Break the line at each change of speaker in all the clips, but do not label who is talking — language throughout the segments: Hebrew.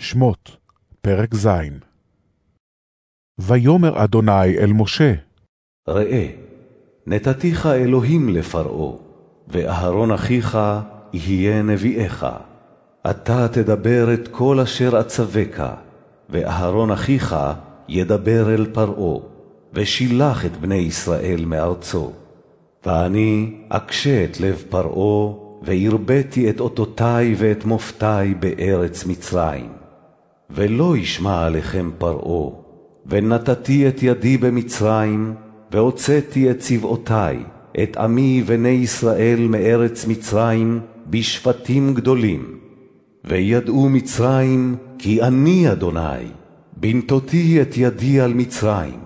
שמות, פרק ז. ויאמר אדוני אל משה,
ראה, נתתיך אלוהים לפרעה, ואהרון אחיך יהיה נביאך. אתה תדבר את כל אשר אצווך, ואהרון אחיך ידבר אל פרעה, ושילח את בני ישראל מארצו. ואני אקשה את לב פרעה, והרביתי את אותותי ואת מופתי בארץ מצרים. ולא ישמע עליכם פרעה, ונתתי את ידי במצרים, והוצאתי את צבאותי, את עמי בני ישראל מארץ מצרים, בשפטים גדולים. וידעו מצרים, כי אני אדוני, בנתותי את ידי על מצרים,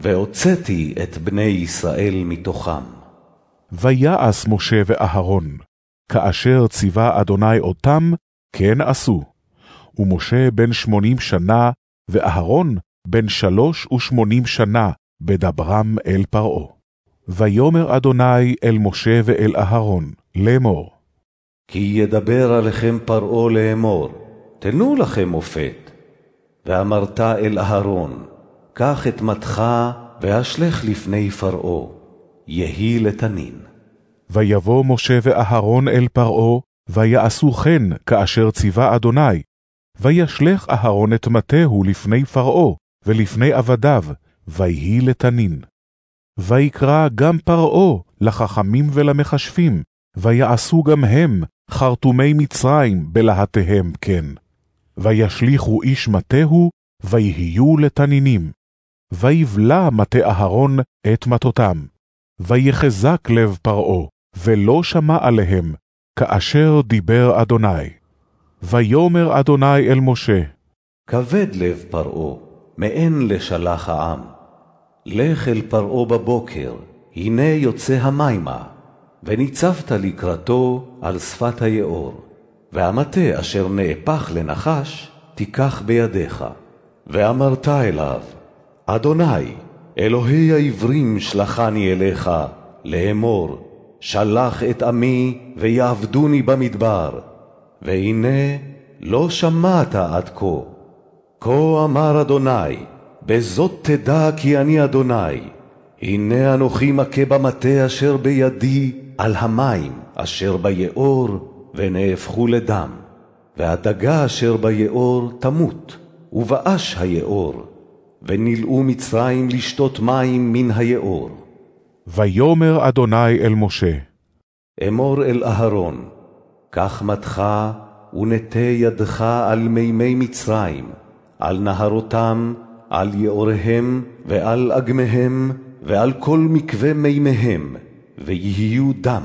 והוצאתי את בני ישראל מתוכם.
ויעש משה ואהרון, כאשר ציווה אדוני אותם, כן עשו. ומשה בן שמונים שנה, ואהרון בן שלוש ושמונים שנה, בדברם אל פרעה. ויאמר אדוני אל משה ואל אהרון, לאמור.
כי ידבר עליכם פרעה לאמור, תנו לכם מופת. ואמרת אל אהרון, קח את מתך והשלך לפני פרעה, יהי לתנין.
ויבוא משה ואהרון אל פרעה, ויעשו כן כאשר ציווה אדוני. וישלך אהרון את מטהו לפני פרעה, ולפני עבדיו, ויהי לתנין. ויקרא גם פרעה לחכמים ולמכשפים, ויעשו גם הם חרטומי מצרים בלהטיהם כן. וישליכו איש מטהו, ויהיו לתנינים. ויבלע מטה אהרון את מטותם. ויחזק לב פרעה, ולא שמע עליהם, כאשר דיבר אדוני. ויאמר אדוני אל משה,
כבד לב פרעה, מאין לשלח העם. לך אל פרעה בבוקר, הנה יוצא המימה, וניצבת לקראתו על שפת היאור. והמטה אשר נהפך לנחש, תיקח בידיך. ואמרת אליו, אדוני, אלוהי העברים שלחני אליך, לאמור, שלח את עמי ויעבדוני במדבר. והנה לא שמעת עד כה. כה אמר אדוני, בזאת תדע כי אני אדוני. הנה אנוכי מכה במטה אשר בידי על המים אשר ביאור, ונהפכו לדם. והדגה אשר ביאור תמות, ובאש היאור, ונלאו מצרים לשתות מים מן היאור.
ויאמר אדוני אל משה,
אמור אל אהרון, קח מתך ונטה ידך על מימי מצרים, על נהרותם, על יאוריהם ועל אגמיהם, ועל כל מקווה מימיהם, ויהיו דם.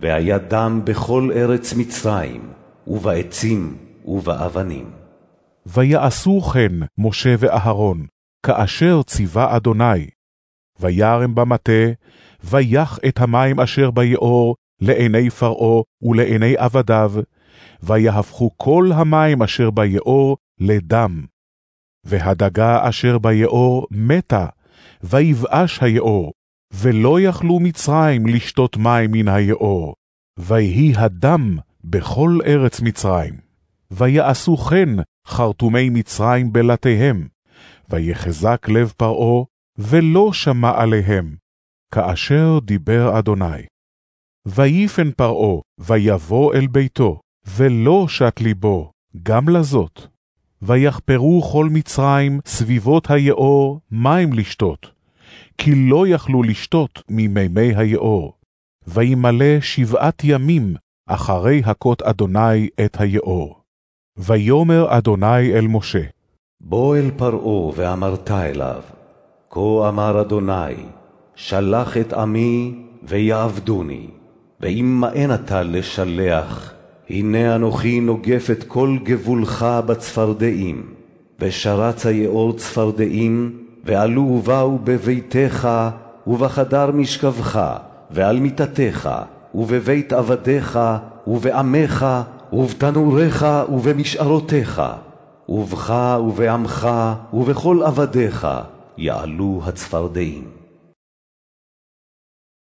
והיה דם בכל ארץ מצרים, ובעצים ובאבנים.
ויעשו כן משה ואהרון, כאשר ציווה אדוני. וירם במטה, ויח את המים אשר ביאור לעיני פרעה ולעיני עבדיו, ויהפכו כל המים אשר ביאור לדם. והדגה אשר ביאור מתה, ויבאש היאור, ולא יכלו מצרים לשתות מים מן היאור, ויהי הדם בכל ארץ מצרים. ויעשו כן חרטומי מצרים בלתיהם, ויחזק לב פרעה, ולא שמע עליהם, כאשר דיבר אדוני. ויפן פרעה, ויבוא אל ביתו, ולא שת ליבו, גם לזאת. ויחפרו כל מצרים סביבות היאור מים לשתות, כי לא יכלו לשתות ממימי היאור. וימלא שבעת ימים אחרי הכות אדוני את היאור. ויאמר אדוני אל משה,
בוא אל פרעה ואמרת אליו, כה אמר אדוני, שלח את עמי ויעבדוני, ואם מאן אתה לשלח, הנה אנוכי נוגף את כל גבולך בצפרדעים, ושרץ היאור צפרדעים, ועלו ובאו בביתך, ובחדר משכבך, ועל מיטתך, ובבית עבדיך, ובעמך, ובתנוריך, ובמשארותיך, ובך ובעמך, ובכל עבדיך, יעלו הצפרדעים.